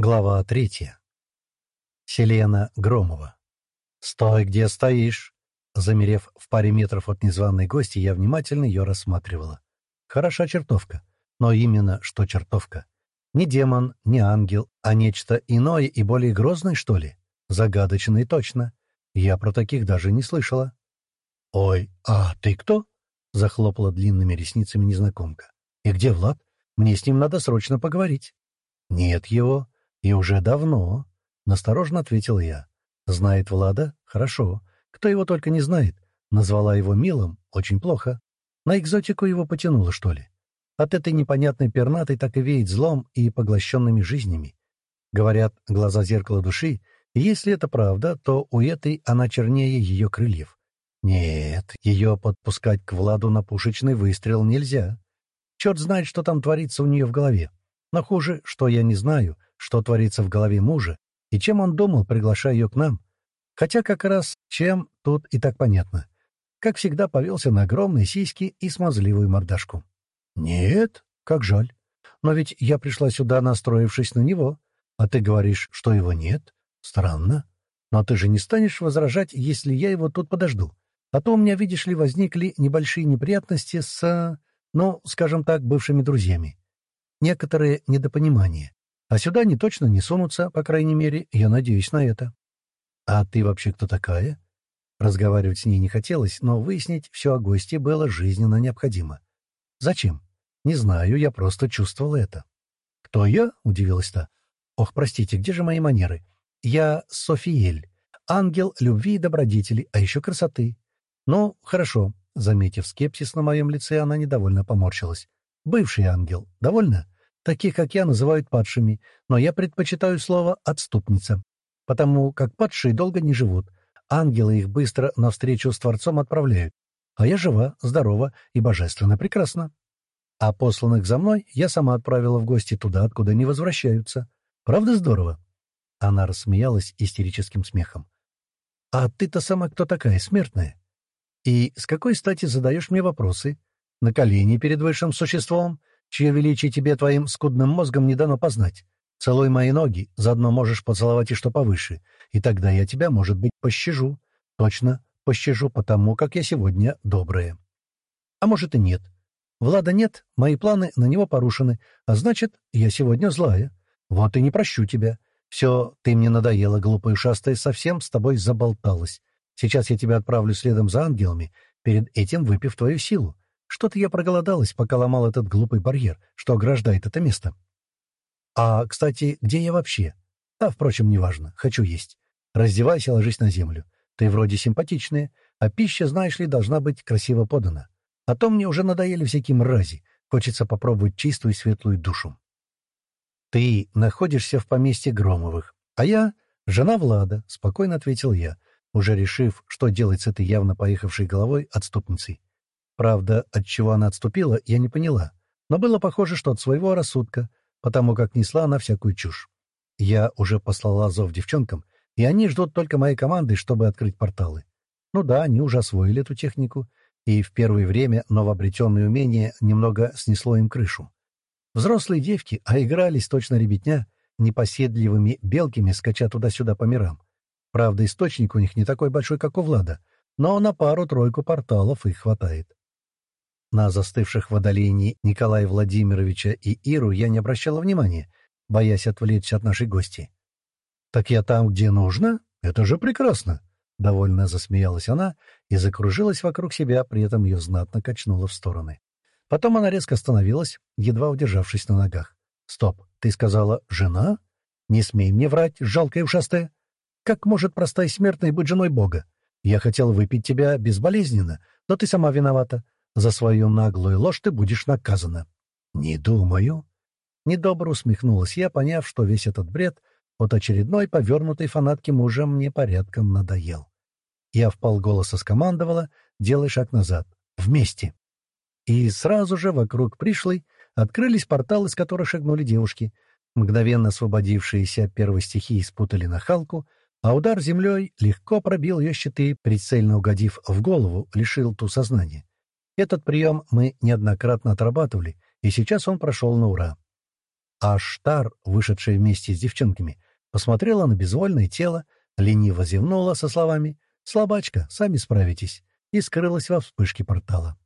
Глава третья. Селена Громова. «Стой, где стоишь!» Замерев в паре метров от незваной гости, я внимательно ее рассматривала. Хороша чертовка. Но именно что чертовка. Не демон, не ангел, а нечто иное и более грозное, что ли? Загадочное точно. Я про таких даже не слышала. «Ой, а ты кто?» — захлопала длинными ресницами незнакомка. «И где Влад? Мне с ним надо срочно поговорить». «Нет его. «И уже давно», — насторожно ответил я. «Знает Влада? Хорошо. Кто его только не знает. Назвала его милым? Очень плохо. На экзотику его потянуло, что ли? От этой непонятной пернатой так и веет злом и поглощенными жизнями. Говорят, глаза зеркала души, если это правда, то у этой она чернее ее крыльев. Нет, ее подпускать к Владу на пушечный выстрел нельзя. Черт знает, что там творится у нее в голове. Но хуже, что я не знаю — что творится в голове мужа и чем он думал, приглашая ее к нам. Хотя как раз чем тут и так понятно. Как всегда, повелся на огромные сиськи и смазливую мордашку. «Нет, как жаль. Но ведь я пришла сюда, настроившись на него. А ты говоришь, что его нет? Странно. Но ты же не станешь возражать, если я его тут подожду. А то у меня, видишь ли, возникли небольшие неприятности с, ну, скажем так, бывшими друзьями. Некоторые недопонимания. А сюда они точно не сунутся, по крайней мере, я надеюсь на это. А ты вообще кто такая? Разговаривать с ней не хотелось, но выяснить все о гости было жизненно необходимо. Зачем? Не знаю, я просто чувствовал это. Кто я? — удивилась та. Ох, простите, где же мои манеры? Я Софиель, ангел любви и добродетели, а еще красоты. Ну, хорошо. Заметив скепсис на моем лице, она недовольно поморщилась. Бывший ангел. Довольно? Таких, как я, называют падшими, но я предпочитаю слово «отступница», потому как падшие долго не живут. Ангелы их быстро навстречу с Творцом отправляют, а я жива, здорова и божественно прекрасна. А посланных за мной я сама отправила в гости туда, откуда не возвращаются. Правда здорово?» Она рассмеялась истерическим смехом. «А ты-то сама кто такая, смертная? И с какой стати задаешь мне вопросы? На колени перед высшим существом? Чье величие тебе твоим скудным мозгом не дано познать. Целуй мои ноги, заодно можешь поцеловать и что повыше, и тогда я тебя, может быть, пощажу. Точно, пощажу, потому как я сегодня добрая. А может и нет. Влада нет, мои планы на него порушены, а значит, я сегодня злая. Вот и не прощу тебя. Все, ты мне надоела, глупая ушастая, совсем с тобой заболталась. Сейчас я тебя отправлю следом за ангелами, перед этим выпив твою силу. Что-то я проголодалась, пока ломал этот глупый барьер, что ограждает это место. А, кстати, где я вообще? А, впрочем, неважно. Хочу есть. Раздевайся, ложись на землю. Ты вроде симпатичная, а пища, знаешь ли, должна быть красиво подана. А то мне уже надоели всякие мрази. Хочется попробовать чистую и светлую душу. Ты находишься в поместье Громовых, а я — жена Влада, — спокойно ответил я, уже решив, что делать с этой явно поехавшей головой отступницей. Правда, от чего она отступила, я не поняла, но было похоже, что от своего рассудка, потому как несла она всякую чушь. Я уже послала зов девчонкам, и они ждут только моей команды, чтобы открыть порталы. Ну да, они уже освоили эту технику, и в первое время новообретенное умение немного снесло им крышу. Взрослые девки, а игрались точно ребятня, непоседливыми белками, скача туда-сюда по мирам. Правда, источник у них не такой большой, как у Влада, но на пару-тройку порталов их хватает. На застывших в отдалении Николая Владимировича и Иру я не обращала внимания, боясь отвлечься от нашей гости. «Так я там, где нужно? Это же прекрасно!» Довольно засмеялась она и закружилась вокруг себя, при этом ее знатно качнуло в стороны. Потом она резко остановилась, едва удержавшись на ногах. «Стоп, ты сказала «жена»? Не смей мне врать, жалкая ушастая. Как может простая смертная быть женой Бога? Я хотел выпить тебя безболезненно, но ты сама виновата. За свою наглую ложь ты будешь наказана. — Не думаю. Недобро усмехнулась я, поняв, что весь этот бред от очередной повернутой фанатки мужа мне порядком надоел. Я вполголоса скомандовала, делай шаг назад. Вместе. И сразу же вокруг пришлой открылись порталы, из которых шагнули девушки. Мгновенно освободившиеся от первой стихии спутали нахалку, а удар землей легко пробил ее щиты, прицельно угодив в голову, лишил ту сознания. Этот прием мы неоднократно отрабатывали, и сейчас он прошел на ура. а Штар, вышедшая вместе с девчонками, посмотрела на безвольное тело, лениво зевнула со словами «Слабачка, сами справитесь», и скрылась во вспышке портала.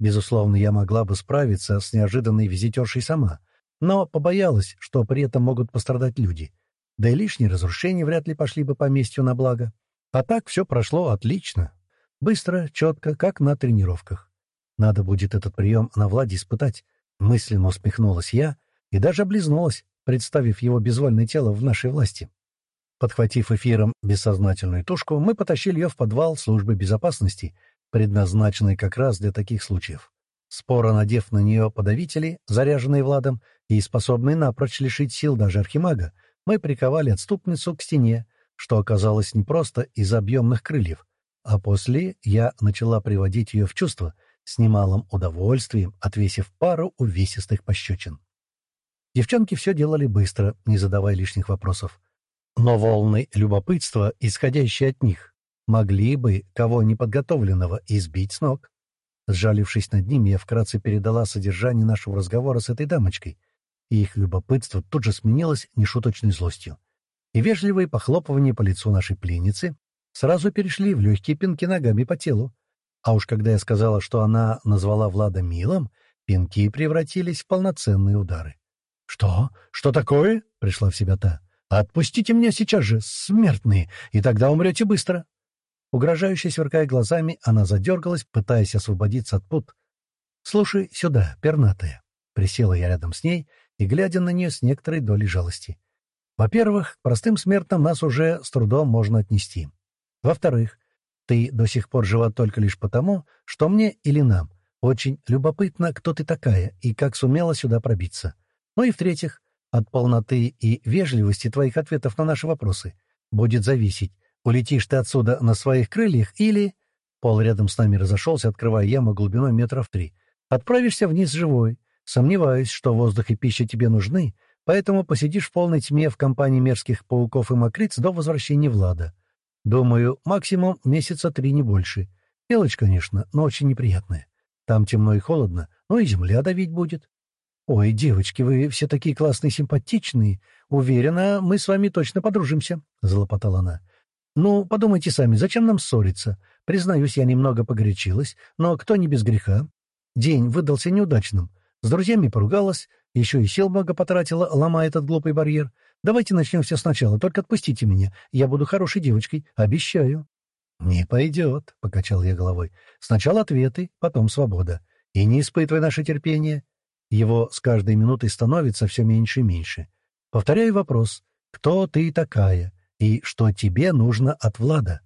Безусловно, я могла бы справиться с неожиданной визитершей сама, но побоялась, что при этом могут пострадать люди. Да и лишние разрушения вряд ли пошли бы поместью на благо. А так все прошло отлично. Быстро, четко, как на тренировках. Надо будет этот прием на Владе испытать. Мысленно усмехнулась я и даже облизнулась, представив его безвольное тело в нашей власти. Подхватив эфиром бессознательную тушку, мы потащили ее в подвал службы безопасности, предназначенный как раз для таких случаев. Споро надев на нее подавители, заряженные Владом и способные напрочь лишить сил даже архимага, мы приковали отступницу к стене, что оказалось не просто из объемных крыльев, а после я начала приводить ее в чувство, с немалым удовольствием отвесив пару увесистых пощечин. Девчонки все делали быстро, не задавая лишних вопросов. Но волны любопытства, исходящие от них, могли бы кого неподготовленного избить с ног. Сжалившись над ними, я вкратце передала содержание нашего разговора с этой дамочкой, и их любопытство тут же сменилось нешуточной злостью. И вежливые похлопывания по лицу нашей пленницы сразу перешли в легкие пинки ногами по телу. А уж когда я сказала, что она назвала Влада милым, пинки превратились в полноценные удары. «Что? Что такое?» — пришла в себя та. «Отпустите меня сейчас же, смертные, и тогда умрете быстро». Угрожающе сверкая глазами, она задергалась, пытаясь освободиться от пут. «Слушай сюда, пернатая». Присела я рядом с ней и, глядя на нее с некоторой долей жалости. «Во-первых, простым смертным нас уже с трудом можно отнести. Во-вторых, ты до сих пор жива только лишь потому, что мне или нам очень любопытно, кто ты такая и как сумела сюда пробиться. Ну и в-третьих, от полноты и вежливости твоих ответов на наши вопросы будет зависеть, улетишь ты отсюда на своих крыльях или... Пол рядом с нами разошелся, открывая яму глубиной метров три. Отправишься вниз живой. Сомневаюсь, что воздух и пища тебе нужны, поэтому посидишь в полной тьме в компании мерзких пауков и мокриц до возвращения Влада. Думаю, максимум месяца три, не больше. Мелочь, конечно, но очень неприятная. Там темно и холодно, но и земля давить будет. «Ой, девочки, вы все такие классные, симпатичные. Уверена, мы с вами точно подружимся», — залопотала она. «Ну, подумайте сами, зачем нам ссориться? Признаюсь, я немного погорячилась, но кто не без греха? День выдался неудачным. С друзьями поругалась, еще и сил много потратила, ломая этот глупый барьер. Давайте начнем все сначала, только отпустите меня. Я буду хорошей девочкой, обещаю». «Не пойдет», — покачал я головой. «Сначала ответы, потом свобода. И не испытывай наше терпение. Его с каждой минутой становится все меньше и меньше. Повторяю вопрос. Кто ты такая? И что тебе нужно от Влада?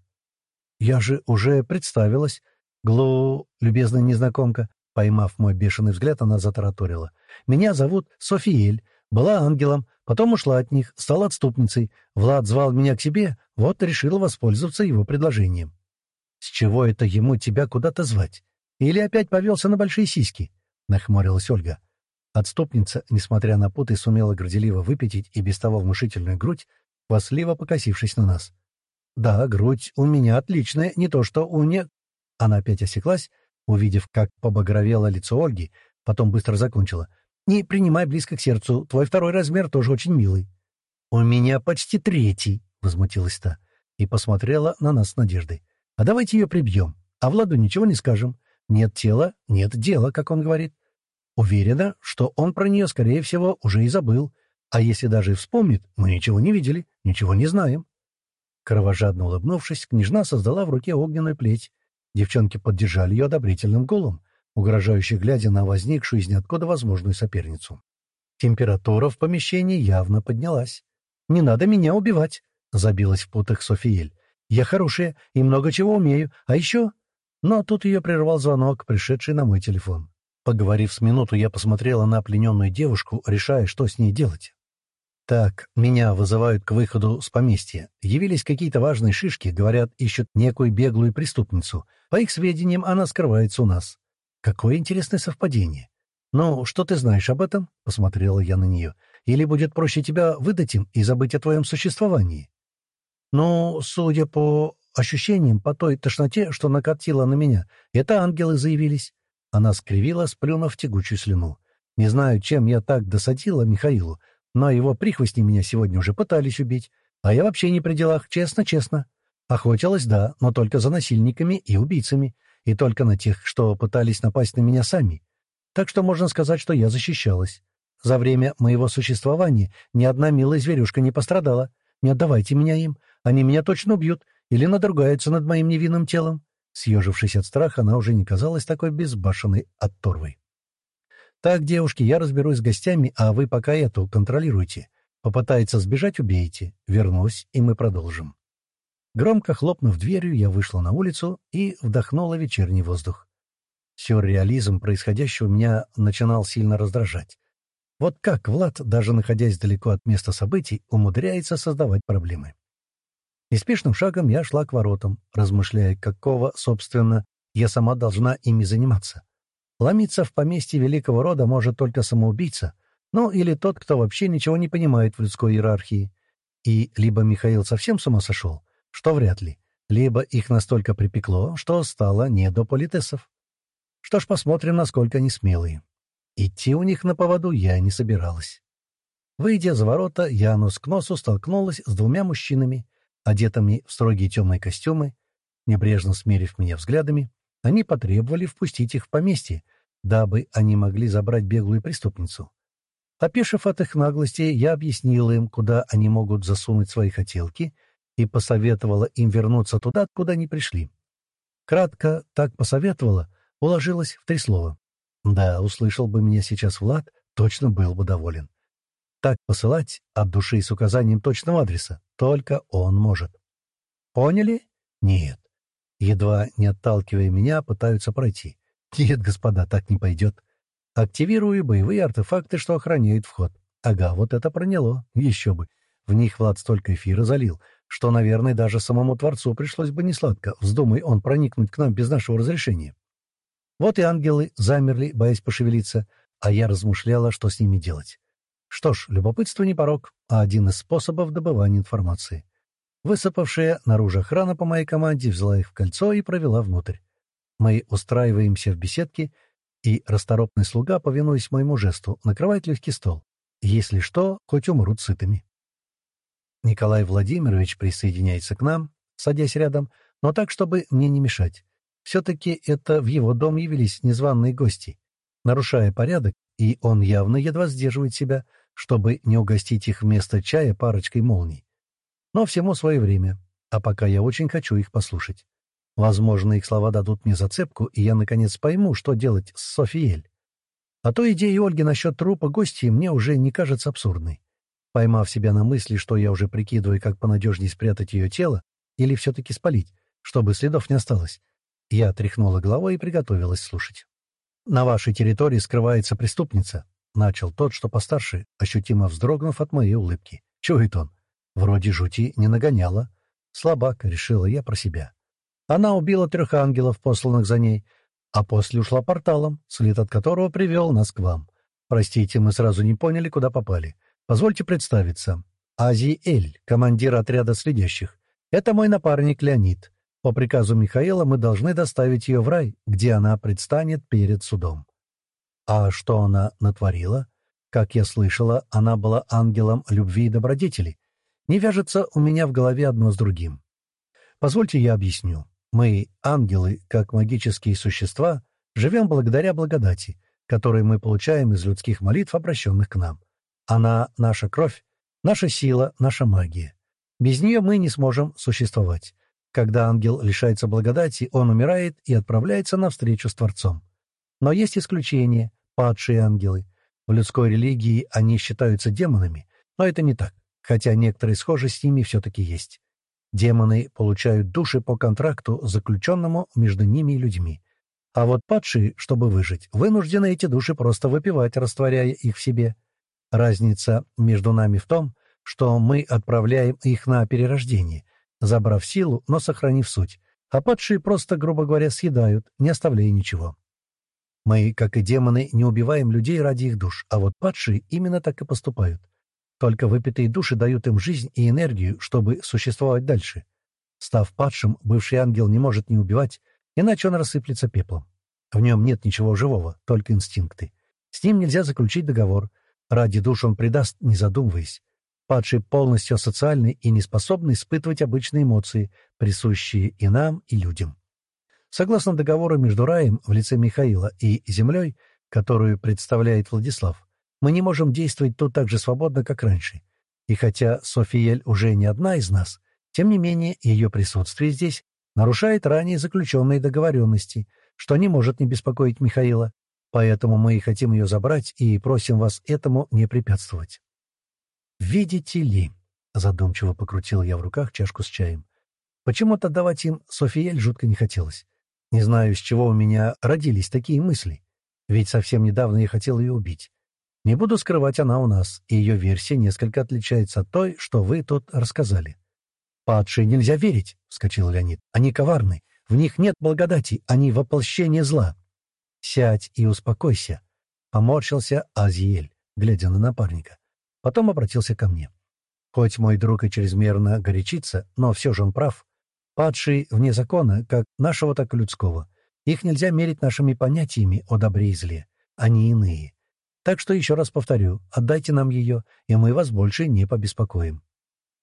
Я же уже представилась. Глу, любезная незнакомка. Поймав мой бешеный взгляд, она затараторила. «Меня зовут Софиэль. Была ангелом, потом ушла от них, стала отступницей. Влад звал меня к себе, вот решил воспользоваться его предложением». «С чего это ему тебя куда-то звать? Или опять повелся на большие сиськи?» — нахмурилась Ольга. Отступница, несмотря на путы, сумела горделиво выпятить и без того внушительную грудь, хвастливо покосившись на нас. «Да, грудь у меня отличная, не то что у не...» Она опять осеклась, увидев, как побагровело лицо Ольги, потом быстро закончила. «Не принимай близко к сердцу, твой второй размер тоже очень милый». «У меня почти третий», — возмутилась та, и посмотрела на нас с надеждой. «А давайте ее прибьем, а Владу ничего не скажем. Нет тела, нет дела, как он говорит. Уверена, что он про нее, скорее всего, уже и забыл. А если даже и вспомнит, мы ничего не видели, ничего не знаем. Кровожадно улыбнувшись, княжна создала в руке огненную плеть. Девчонки поддержали ее одобрительным гулом, угрожающе глядя на возникшую из ниоткуда возможную соперницу. Температура в помещении явно поднялась. «Не надо меня убивать», — забилась в путах Софиель. «Я хорошая и много чего умею, а еще...» Но тут ее прервал звонок, пришедший на мой телефон. Поговорив с минуту, я посмотрела на плененную девушку, решая, что с ней делать. Так, меня вызывают к выходу с поместья. Явились какие-то важные шишки, говорят, ищут некую беглую преступницу. По их сведениям, она скрывается у нас. Какое интересное совпадение. «Ну, что ты знаешь об этом?» — посмотрела я на нее. «Или будет проще тебя выдать им и забыть о твоем существовании?» «Ну, судя по ощущениям, по той тошноте, что накатила на меня, это ангелы заявились. Она скривила, сплюнув тягучую слюну. Не знаю, чем я так досадила Михаилу, но его прихвостни меня сегодня уже пытались убить, а я вообще не при делах, честно-честно. Охотилась, да, но только за насильниками и убийцами, и только на тех, что пытались напасть на меня сами. Так что можно сказать, что я защищалась. За время моего существования ни одна милая зверюшка не пострадала. Не отдавайте меня им, они меня точно убьют или надругаются над моим невинным телом. Съежившись от страха, она уже не казалась такой безбашенной отторвой. «Так, девушки, я разберусь с гостями, а вы пока эту контролируйте. Попытается сбежать — убейте. Вернусь, и мы продолжим». Громко хлопнув дверью, я вышла на улицу и вдохнула вечерний воздух. Сюрреализм происходящего меня начинал сильно раздражать. Вот как Влад, даже находясь далеко от места событий, умудряется создавать проблемы. Неспешным шагом я шла к воротам, размышляя, какого, собственно, я сама должна ими заниматься. Ломиться в поместье великого рода может только самоубийца, ну или тот, кто вообще ничего не понимает в людской иерархии. И либо Михаил совсем с ума сошел, что вряд ли, либо их настолько припекло, что стало не до политесов. Что ж, посмотрим, насколько они смелые. Идти у них на поводу я не собиралась. Выйдя за ворота, я нос к носу столкнулась с двумя мужчинами, одетыми в строгие темные костюмы. Небрежно смерив меня взглядами, они потребовали впустить их в поместье, дабы они могли забрать беглую преступницу. Опешив от их наглости, я объяснила им, куда они могут засунуть свои хотелки, и посоветовала им вернуться туда, откуда они пришли. Кратко так посоветовала, уложилась в три слова. Да, услышал бы меня сейчас Влад, точно был бы доволен. Так посылать от души с указанием точного адреса только он может. Поняли? Нет. Едва не отталкивая меня, пытаются пройти. Нет, господа, так не пойдет. Активирую боевые артефакты, что охраняют вход. Ага, вот это проняло. Еще бы. В них Влад столько эфира залил, что, наверное, даже самому Творцу пришлось бы несладко, вздумай он проникнуть к нам без нашего разрешения. Вот и ангелы замерли, боясь пошевелиться, а я размышляла, что с ними делать. Что ж, любопытство не порог, а один из способов добывания информации. Высыпавшая наружу охрана по моей команде взяла их в кольцо и провела внутрь. Мы устраиваемся в беседке, и расторопный слуга, повинуясь моему жесту, накрывает легкий стол. Если что, хоть умрут сытыми. Николай Владимирович присоединяется к нам, садясь рядом, но так, чтобы мне не мешать. Все-таки это в его дом явились незваные гости. Нарушая порядок, и он явно едва сдерживает себя, чтобы не угостить их вместо чая парочкой молний. Но всему свое время, а пока я очень хочу их послушать. Возможно, их слова дадут мне зацепку, и я, наконец, пойму, что делать с Софиель. А то идея Ольги насчет трупа гостей мне уже не кажется абсурдной. Поймав себя на мысли, что я уже прикидываю, как понадежнее спрятать ее тело, или все-таки спалить, чтобы следов не осталось, я тряхнула головой и приготовилась слушать. «На вашей территории скрывается преступница», — начал тот, что постарше, ощутимо вздрогнув от моей улыбки. Чует он. Вроде жути не нагоняла. Слабак, решила я про себя. Она убила трех ангелов, посланных за ней, а после ушла порталом, след от которого привел нас к вам. Простите, мы сразу не поняли, куда попали. Позвольте представиться. Ази Эль, командир отряда следящих. Это мой напарник Леонид. По приказу Михаила мы должны доставить ее в рай, где она предстанет перед судом. А что она натворила? Как я слышала, она была ангелом любви и добродетели. Не вяжется у меня в голове одно с другим. Позвольте я объясню. Мы, ангелы, как магические существа, живем благодаря благодати, которую мы получаем из людских молитв, обращенных к нам. Она — наша кровь, наша сила, наша магия. Без нее мы не сможем существовать. Когда ангел лишается благодати, он умирает и отправляется на встречу с Творцом. Но есть исключения — падшие ангелы. В людской религии они считаются демонами, но это не так, хотя некоторые схожесть с ними все-таки есть. Демоны получают души по контракту, заключенному между ними и людьми. А вот падшие, чтобы выжить, вынуждены эти души просто выпивать, растворяя их в себе. Разница между нами в том, что мы отправляем их на перерождение — забрав силу, но сохранив суть, а падшие просто, грубо говоря, съедают, не оставляя ничего. Мы, как и демоны, не убиваем людей ради их душ, а вот падшие именно так и поступают. Только выпитые души дают им жизнь и энергию, чтобы существовать дальше. Став падшим, бывший ангел не может не убивать, иначе он рассыплется пеплом. В нем нет ничего живого, только инстинкты. С ним нельзя заключить договор. Ради душ он предаст, не задумываясь. Падший полностью асоциальный и не способный испытывать обычные эмоции, присущие и нам, и людям. Согласно договору между раем в лице Михаила и землей, которую представляет Владислав, мы не можем действовать тут так же свободно, как раньше. И хотя Софиель уже не одна из нас, тем не менее ее присутствие здесь нарушает ранее заключенные договоренности, что не может не беспокоить Михаила, поэтому мы и хотим ее забрать и просим вас этому не препятствовать. «Видите ли», — задумчиво покрутил я в руках чашку с чаем, почему-то давать им Софиель жутко не хотелось. Не знаю, с чего у меня родились такие мысли, ведь совсем недавно я хотел ее убить. Не буду скрывать, она у нас, и ее версия несколько отличается от той, что вы тут рассказали. «Падшие нельзя верить», — вскочил Леонид. «Они коварны. В них нет благодати. Они воплощение зла». «Сядь и успокойся», — поморщился Азиэль, глядя на напарника. Потом обратился ко мне. «Хоть мой друг и чрезмерно горячится, но все же он прав. Падшие вне закона, как нашего, так и людского. Их нельзя мерить нашими понятиями о добре и зле. Они иные. Так что еще раз повторю, отдайте нам ее, и мы вас больше не побеспокоим.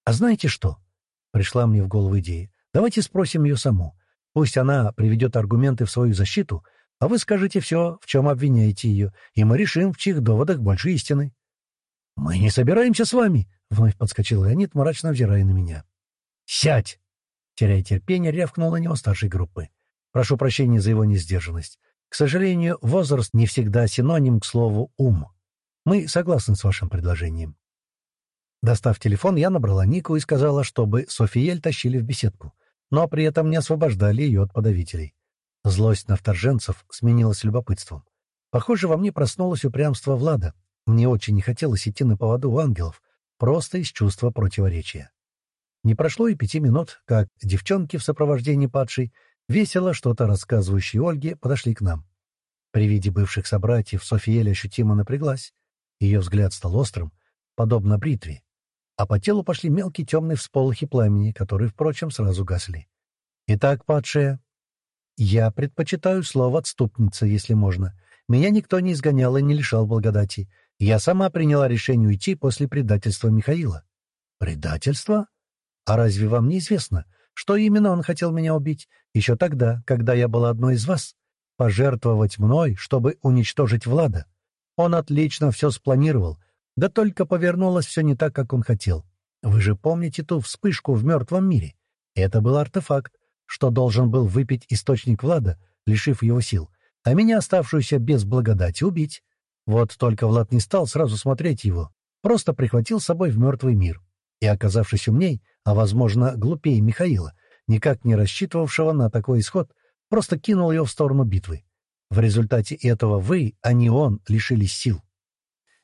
А знаете что? Пришла мне в голову идея. Давайте спросим ее саму. Пусть она приведет аргументы в свою защиту, а вы скажете все, в чем обвиняете ее, и мы решим, в чьих доводах больше истины. — Мы не собираемся с вами! — вновь подскочил Леонид, мрачно взирая на меня. — Сядь! — теряя терпение, рявкнул на него старшей группы. Прошу прощения за его несдержанность. К сожалению, возраст не всегда синоним к слову «ум». Мы согласны с вашим предложением. Достав телефон, я набрала Нику и сказала, чтобы Софиель тащили в беседку, но при этом не освобождали ее от подавителей. Злость на вторженцев сменилась любопытством. Похоже, во мне проснулось упрямство Влада. Мне очень не хотелось идти на поводу у ангелов, просто из чувства противоречия. Не прошло и пяти минут, как девчонки в сопровождении падшей весело что-то рассказывающие Ольге, подошли к нам. При виде бывших собратьев Софиэль ощутимо напряглась. Ее взгляд стал острым, подобно бритве, а по телу пошли мелкие темные всполохи пламени, которые, впрочем, сразу гасли. «Итак, падшая, я предпочитаю слово «отступница», если можно. Меня никто не изгонял и не лишал благодати. Я сама приняла решение уйти после предательства Михаила». «Предательство? А разве вам не известно, что именно он хотел меня убить, еще тогда, когда я была одной из вас, пожертвовать мной, чтобы уничтожить Влада. Он отлично все спланировал, да только повернулось все не так, как он хотел. Вы же помните ту вспышку в мертвом мире? Это был артефакт, что должен был выпить источник Влада, лишив его сил, а меня, оставшуюся без благодати, убить. Вот только Влад не стал сразу смотреть его, просто прихватил с собой в мертвый мир. И, оказавшись умней, а, возможно, глупее Михаила, никак не рассчитывавшего на такой исход, просто кинул ее в сторону битвы. В результате этого вы, а не он, лишились сил.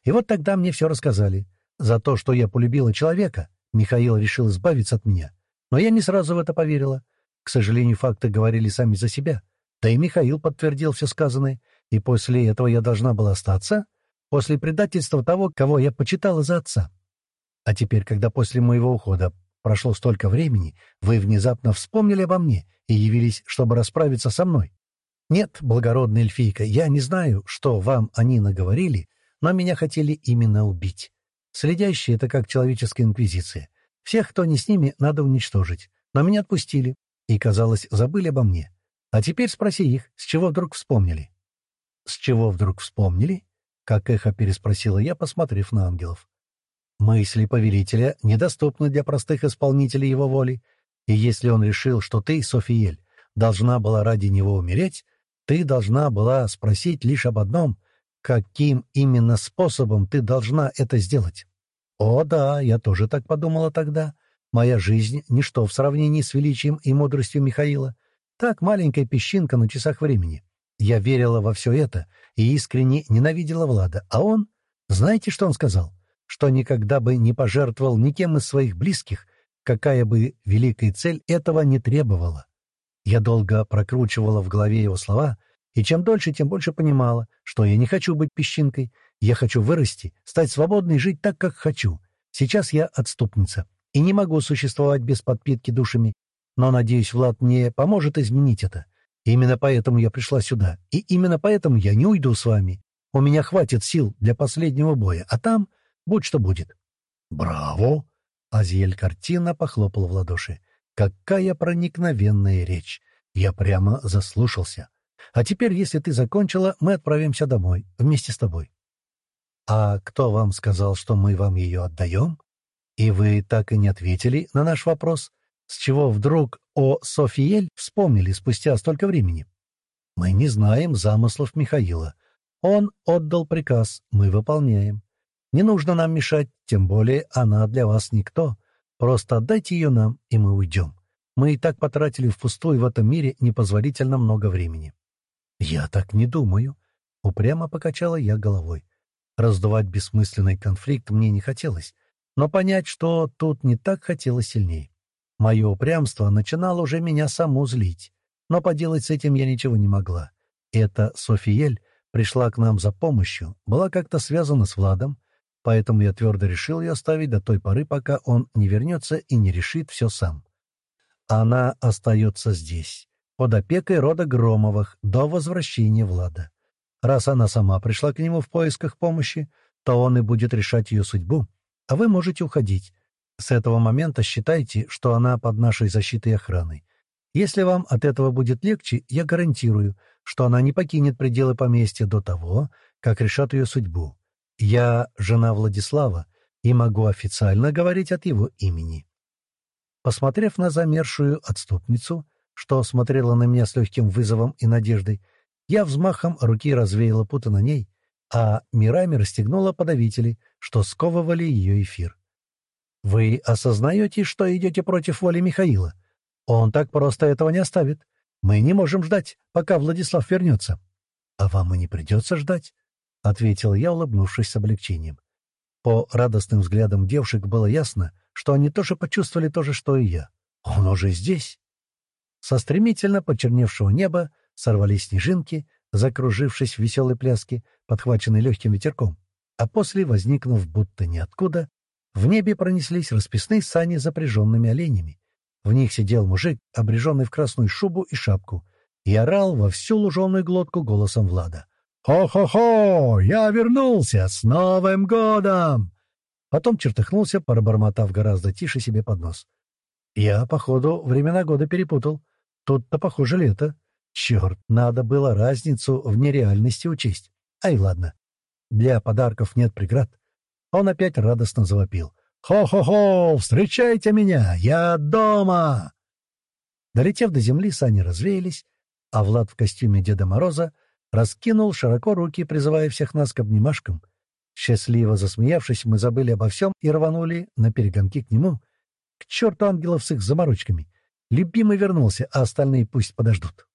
И вот тогда мне все рассказали. За то, что я полюбила человека, Михаил решил избавиться от меня. Но я не сразу в это поверила. К сожалению, факты говорили сами за себя. Да и Михаил подтвердил все сказанное. И после этого я должна была остаться, после предательства того, кого я почитала за отца. А теперь, когда после моего ухода прошло столько времени, вы внезапно вспомнили обо мне и явились, чтобы расправиться со мной. Нет, благородная эльфийка, я не знаю, что вам они наговорили, но меня хотели именно убить. Следящие — это как человеческая инквизиция. Всех, кто не с ними, надо уничтожить. Но меня отпустили и, казалось, забыли обо мне. А теперь спроси их, с чего вдруг вспомнили. — С чего вдруг вспомнили? — как эхо переспросила я, посмотрев на ангелов. Мысли повелителя недоступны для простых исполнителей его воли, и если он решил, что ты, Софиель, должна была ради него умереть, ты должна была спросить лишь об одном — каким именно способом ты должна это сделать. О да, я тоже так подумала тогда. Моя жизнь — ничто в сравнении с величием и мудростью Михаила. Так, маленькая песчинка на часах времени. Я верила во все это и искренне ненавидела Влада, а он... Знаете, что он сказал? что никогда бы не пожертвовал никем из своих близких, какая бы великая цель этого не требовала. Я долго прокручивала в голове его слова, и чем дольше, тем больше понимала, что я не хочу быть песчинкой, я хочу вырасти, стать свободной и жить так, как хочу. Сейчас я отступница и не могу существовать без подпитки душами, но, надеюсь, Влад мне поможет изменить это. Именно поэтому я пришла сюда, и именно поэтому я не уйду с вами. У меня хватит сил для последнего боя, а там будь что будет». «Браво!» — Азиэль картина похлопал в ладоши. «Какая проникновенная речь! Я прямо заслушался. А теперь, если ты закончила, мы отправимся домой, вместе с тобой». «А кто вам сказал, что мы вам ее отдаем?» «И вы так и не ответили на наш вопрос, с чего вдруг о Софиель вспомнили спустя столько времени?» «Мы не знаем замыслов Михаила. Он отдал приказ, мы выполняем. Не нужно нам мешать, тем более она для вас никто. Просто отдайте ее нам, и мы уйдем. Мы и так потратили впустую в этом мире непозволительно много времени». «Я так не думаю», — упрямо покачала я головой. Раздувать бессмысленный конфликт мне не хотелось, но понять, что тут не так хотелось сильнее. Мое упрямство начинало уже меня саму злить, но поделать с этим я ничего не могла. Эта Софиель пришла к нам за помощью, была как-то связана с Владом, поэтому я твердо решил ее оставить до той поры, пока он не вернется и не решит все сам. Она остается здесь, под опекой рода Громовых, до возвращения Влада. Раз она сама пришла к нему в поисках помощи, то он и будет решать ее судьбу, а вы можете уходить. С этого момента считайте, что она под нашей защитой и охраной. Если вам от этого будет легче, я гарантирую, что она не покинет пределы поместья до того, как решат ее судьбу. Я жена Владислава и могу официально говорить от его имени». Посмотрев на замершую отступницу, что смотрела на меня с легким вызовом и надеждой, я взмахом руки развеяла путы на ней, а мирами расстегнула подавители, что сковывали ее эфир. «Вы осознаете, что идете против воли Михаила? Он так просто этого не оставит. Мы не можем ждать, пока Владислав вернется». «А вам и не придется ждать», — ответил я, улыбнувшись с облегчением. По радостным взглядам девушек было ясно, что они тоже почувствовали то же, что и я. «Он уже здесь». Со стремительно почерневшего неба сорвались снежинки, закружившись в веселой пляске, подхваченной легким ветерком, а после, возникнув будто ниоткуда, в небе пронеслись расписные сани запряженными оленями. В них сидел мужик, обреженный в красную шубу и шапку, и орал во всю луженую глотку голосом Влада. «Хо-хо-хо! Я вернулся! С Новым годом!» Потом чертыхнулся, пробормотав гораздо тише себе под нос. «Я, походу, времена года перепутал. Тут-то, похоже, лето. Черт, надо было разницу в нереальности учесть. Ай, ладно. Для подарков нет преград. Он опять радостно завопил. «Хо-хо-хо! Встречайте меня! Я дома!» Долетев до земли, сани развеялись, а Влад в костюме Деда Мороза раскинул широко руки, призывая всех нас к обнимашкам. Счастливо засмеявшись, мы забыли обо всем и рванули на перегонки к нему. К черту ангелов с их заморочками! Любимый вернулся, а остальные пусть подождут.